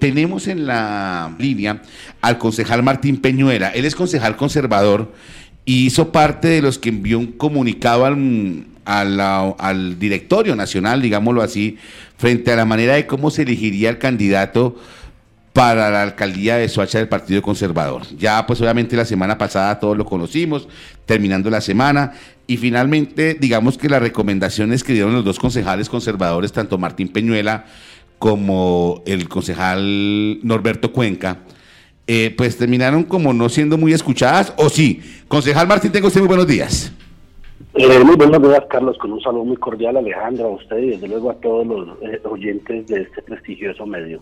Tenemos en la línea al concejal Martín Peñuela. Él es concejal conservador y hizo parte de los que envió un comunicado al, al, directorio nacional, digámoslo así, frente a la manera de cómo se elegiría el candidato para la alcaldía de Soacha del Partido Conservador. Ya pues obviamente la semana pasada todos lo conocimos, terminando la semana, y finalmente digamos que las recomendaciones que dieron los dos concejales conservadores, tanto Martín Peñuela como el concejal Norberto Cuenca, eh, pues terminaron como no siendo muy escuchadas, o sí. Concejal Martín, tengo usted muy buenos días. Eh, muy buenos días, Carlos, con un saludo muy cordial a Alejandra, a usted y desde luego a todos los eh, oyentes de este prestigioso medio.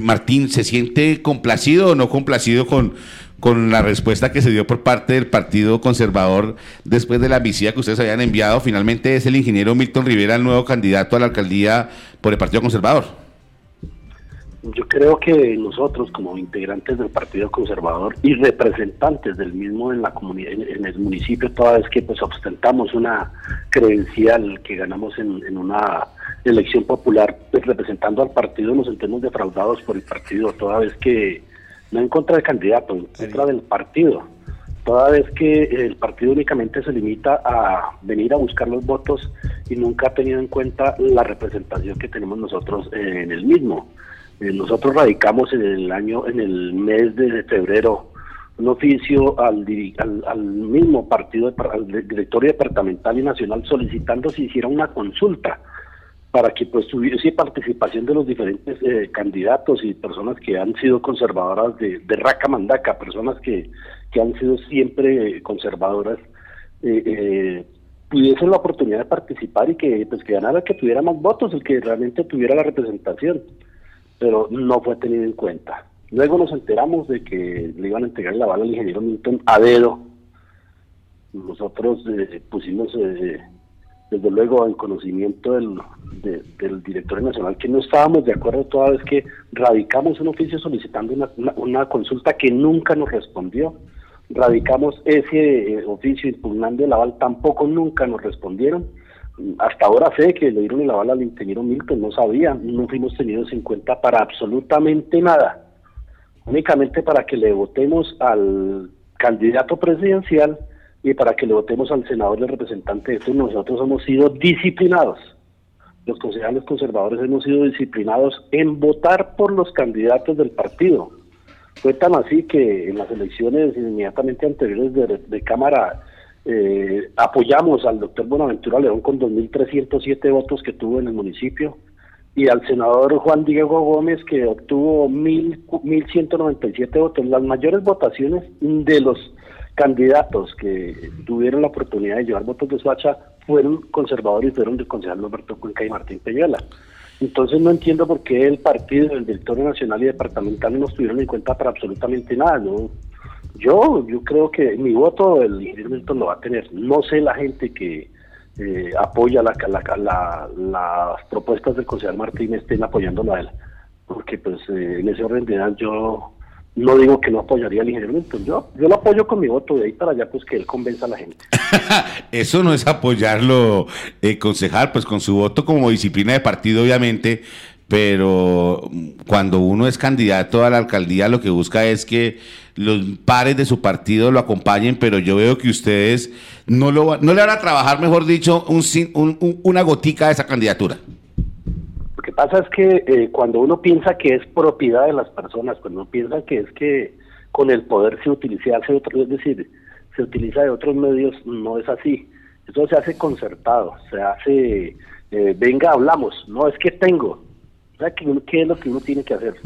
Martín, ¿se siente complacido o no complacido con, con la respuesta que se dio por parte del Partido Conservador después de la visita que ustedes habían enviado? Finalmente es el ingeniero Milton Rivera el nuevo candidato a la alcaldía por el Partido Conservador. Yo creo que nosotros como integrantes del Partido Conservador y representantes del mismo en la comunidad, en, el municipio, toda vez que pues ostentamos una credencial que ganamos en, una elección popular, pues representando al partido nos sentimos defraudados por el partido, toda vez que no en contra del candidato, en contra del partido. Toda vez que el partido únicamente se limita a venir a buscar los votos y nunca ha tenido en cuenta la representación que tenemos nosotros en el mismo. Eh, nosotros radicamos en el año, en el mes de febrero, un oficio al, al, mismo partido, al directorio departamental y nacional solicitando si hiciera una consulta para que pues tuviese participación de los diferentes eh, candidatos y personas que han sido conservadoras de, de Raca Mandaca, personas que, que han sido siempre conservadoras, eh, eh, pudiesen la oportunidad de participar y que pues que ganara que tuviera más votos, el que realmente tuviera la representación, pero no fue tenido en cuenta. Luego nos enteramos de que le iban a entregar la bala al ingeniero Milton a dedo. Nosotros pusimos desde luego en conocimiento del, director nacional que no estábamos de acuerdo toda vez que radicamos un oficio solicitando una, consulta que nunca nos respondió. Radicamos ese eh, oficio impugnando el aval, tampoco nunca nos respondieron. Hasta ahora sé que le dieron el aval al ingeniero Milton, no sabía, no fuimos tenidos en cuenta para absolutamente nada, únicamente para que le votemos al candidato presidencial y para que le votemos al senador y al representante de esto, nosotros hemos sido disciplinados. Los concejales conservadores hemos sido disciplinados en votar por los candidatos del partido. Fue tan así que en las elecciones inmediatamente anteriores de, Cámara eh, apoyamos al doctor Buenaventura León con 2.307 votos que tuvo en el municipio y al senador Juan Diego Gómez que obtuvo 1.197 votos, las mayores votaciones de los candidatos que tuvieron la oportunidad de llevar votos de Suacha fueron conservadores y fueron del concejal Roberto Cuenca y Martín Peñuela. Entonces no entiendo por qué el partido, el directorio nacional y departamental no nos tuvieron en cuenta para absolutamente nada. ¿no? Yo yo creo que mi voto el ingeniero Milton lo va a tener. No sé la gente que eh, apoya la, la, las propuestas del concejal Martín estén apoyándolo a él. Porque pues eh, en ese orden yo no digo que no apoyaría al ingeniero Milton, yo, yo lo apoyo con mi voto de ahí para allá, pues que él convenza a la gente. Eso no es apoyarlo, eh, concejal, pues con su voto como disciplina de partido, obviamente, pero cuando uno es candidato a la alcaldía, lo que busca es que los pares de su partido lo acompañen, pero yo veo que ustedes no, lo, no le van a trabajar, mejor dicho, un, un, una gotica de esa candidatura. Que pasa es que eh, cuando uno piensa que es propiedad de las personas, cuando uno piensa que es que con el poder se utiliza, hace otro, es decir, se utiliza de otros medios, no es así. Eso se hace concertado, se hace, eh, venga, hablamos, no es que tengo. O sea, ¿qué, es lo que uno tiene que hacer?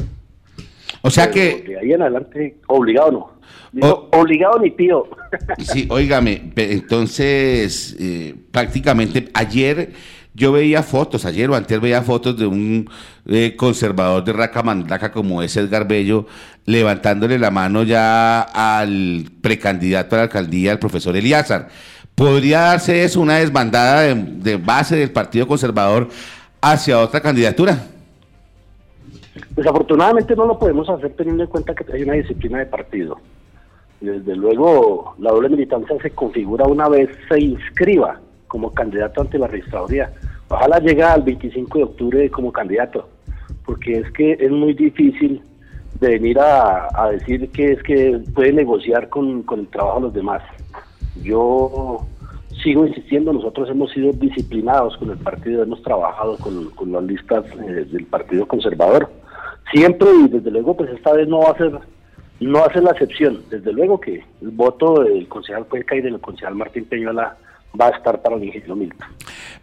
O sea que... De ahí en adelante, obligado no. obligado ni pido. sí, óigame, entonces, eh, prácticamente ayer yo veía fotos, ayer o antes veía fotos de un eh, conservador de Racamandaca como es Edgar Bello, levantándole la mano ya al precandidato a la alcaldía, el profesor Eliazar. ¿Podría darse eso una desbandada de, base del Partido Conservador hacia otra candidatura? Desafortunadamente no lo podemos hacer teniendo en cuenta que hay una disciplina de partido. Desde luego, la doble militancia se configura una vez se inscriba como candidato ante la registraduría. Ojalá llegue al 25 de octubre como candidato, porque es que es muy difícil de venir a, decir que es que puede negociar con, el trabajo de los demás. Yo sigo insistiendo, nosotros hemos sido disciplinados con el partido, hemos trabajado con, las listas eh, del Partido Conservador. Siempre y desde luego, pues esta vez no va a ser no va a ser la excepción. Desde luego que el voto del concejal Cuenca y del concejal Martín Peñuela va a estar para el ingeniero Milton.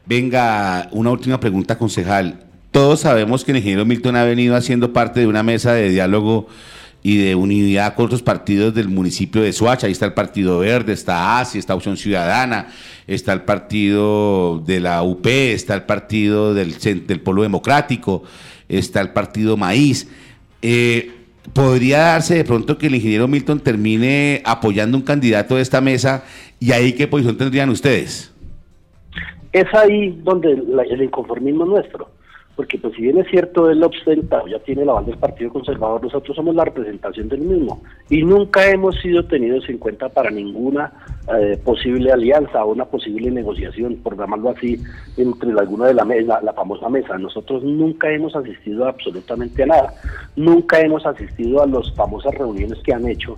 Venga, una última pregunta, concejal. Todos sabemos que el ingeniero Milton ha venido haciendo parte de una mesa de diálogo y de unidad con otros partidos del municipio de Soacha. Ahí está el Partido Verde, está ASI, está Opción Ciudadana, está el partido de la UP, está el partido del, del Polo Democrático, está el partido Maíz. Eh, ¿Podría darse de pronto que el ingeniero Milton termine apoyando un candidato de esta mesa y ahí qué posición tendrían ustedes? Es ahí donde el inconformismo nuestro porque pues si bien es cierto él ostenta ya tiene la banda del Partido Conservador, nosotros somos la representación del mismo y nunca hemos sido tenidos en cuenta para ninguna eh, posible alianza o una posible negociación, por llamarlo así, entre alguna de la, mesa, la famosa mesa. Nosotros nunca hemos asistido absolutamente a nada, nunca hemos asistido a las famosas reuniones que han hecho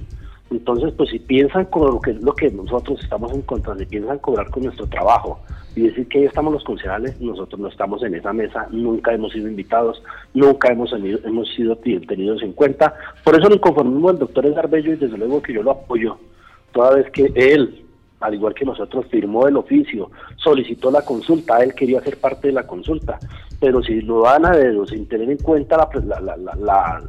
entonces, pues si piensan con lo que es lo que nosotros estamos en contra, si piensan cobrar con nuestro trabajo y decir que ahí estamos los concejales, nosotros no estamos en esa mesa, nunca hemos sido invitados, nunca hemos, hemos sido tenidos en cuenta. Por eso el inconformismo del doctor Edgar y desde luego que yo lo apoyo, toda vez que él, al igual que nosotros, firmó el oficio, solicitó la consulta, él quería ser parte de la consulta, pero si lo dan a dedo sin tener en cuenta la, la, la la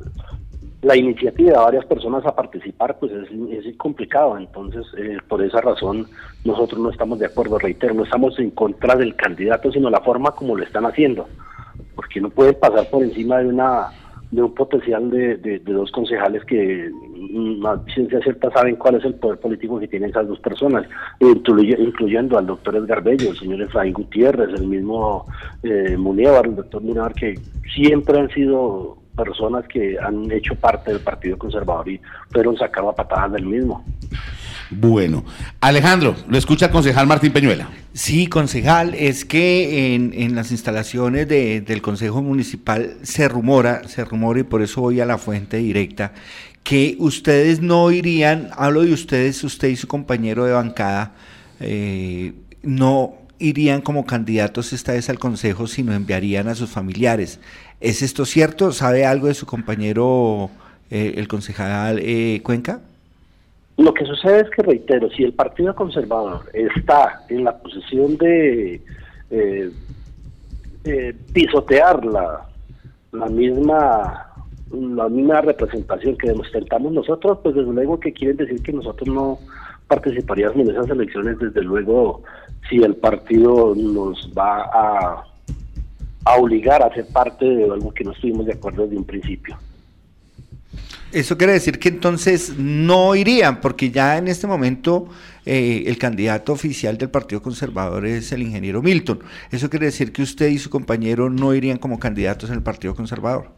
iniciativa de varias personas a participar pues es, es complicado, entonces eh, por esa razón nosotros no estamos de acuerdo, reitero, no estamos en contra del candidato, sino la forma como lo están haciendo, porque no pueden pasar por encima de una de un potencial de, de, dos concejales que más mm, ciencia cierta saben cuál es el poder político que tienen esas dos personas, incluyendo al doctor Edgar Bello, el señor Efraín Gutiérrez, el mismo eh, el doctor Munevar, que siempre han sido personas que han hecho parte del Partido Conservador y fueron sacados a patadas del mismo. Bueno, Alejandro, lo escucha el concejal Martín Peñuela. Sí, concejal, es que en, en las instalaciones del Consejo Municipal se rumora, se rumora y por eso voy a la fuente directa, que ustedes no irían, hablo de ustedes, usted y su compañero de bancada, eh, no irían como candidatos esta vez al Consejo, sino enviarían a sus familiares. ¿Es esto cierto? ¿Sabe algo de su compañero, eh, el concejal eh, Cuenca? Lo que sucede es que, reitero, si el Partido Conservador está en la posición de eh, pisotear la, la misma la misma representación que demostramos nosotros, pues desde luego que quieren decir que nosotros no participaríamos en esas elecciones, desde luego si el partido nos va a a obligar a ser parte de algo que no estuvimos de acuerdo desde un principio. Eso quiere decir que entonces no irían, porque ya en este momento eh, el candidato oficial del Partido Conservador es el ingeniero Milton. Eso quiere decir que usted y su compañero no irían como candidatos en el Partido Conservador.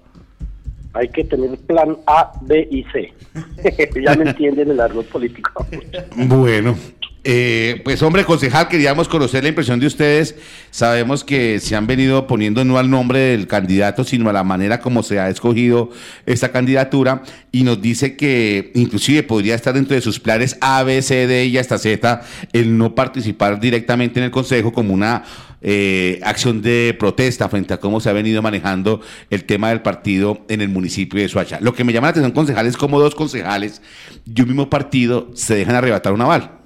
Hay que tener plan A, B y C. ya me entienden el árbol político. bueno, eh, pues hombre, concejal, queríamos conocer la impresión de ustedes. Sabemos que se han venido poniendo no al nombre del candidato, sino a la manera como se ha escogido esta candidatura y nos dice que inclusive podría estar dentro de sus planes A, B, C, D y hasta Z el no participar directamente en el Consejo como una eh, acción de protesta frente a cómo se ha venido manejando el tema del partido en el municipio de Suacha. Lo que me llama la atención, concejal, es cómo dos concejales de un mismo partido se dejan arrebatar un aval.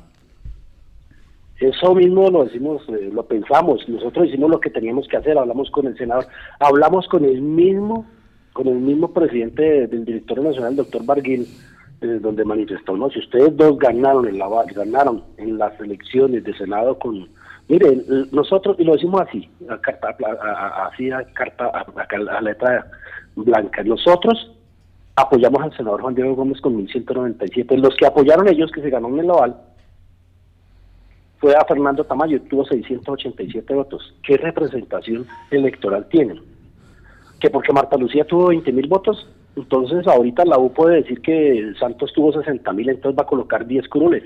Eso mismo lo decimos, eh, lo pensamos, nosotros hicimos lo que teníamos que hacer, hablamos con el senador, hablamos con el mismo, con el mismo presidente del directorio nacional, el doctor Barguil, eh, donde manifestó, no, si ustedes dos ganaron en la ganaron en las elecciones de senado con, miren, nosotros, y lo decimos así, a carta, así a carta, a, letra blanca, nosotros apoyamos al senador Juan Diego Gómez con 1197, los que apoyaron ellos que se ganaron el aval, fue a Fernando Tamayo, tuvo 687 votos. ¿Qué representación electoral tienen? Que porque Marta Lucía tuvo 20 mil votos, entonces ahorita la U puede decir que Santos tuvo 60 mil, entonces va a colocar 10 curules.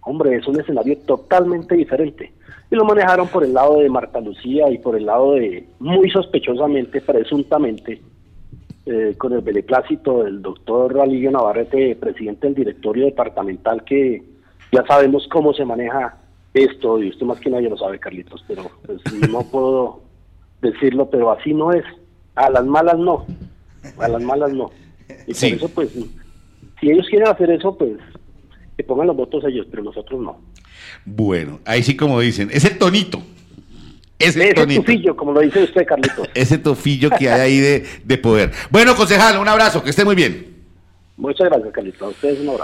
Hombre, es un escenario totalmente diferente. Y lo manejaron por el lado de Marta Lucía y por el lado de, muy sospechosamente, presuntamente, eh, con el beneplácito del doctor Alirio Navarrete, presidente del directorio departamental, que ya sabemos cómo se maneja esto, y usted más que nadie lo sabe, Carlitos, pero pues, no puedo decirlo, pero así no es. A las malas no, a las malas no. Y por eso, pues, si ellos quieren hacer eso, pues, que pongan los votos ellos, pero nosotros no. Bueno, ahí sí como dicen, ese tonito. Ese, ese tufillo, como lo dice usted, Carlitos. ese tufillo que hay ahí de, de poder. Bueno, concejal, un abrazo, que esté muy bien. Muchas gracias, Carlitos. A ustedes un abrazo.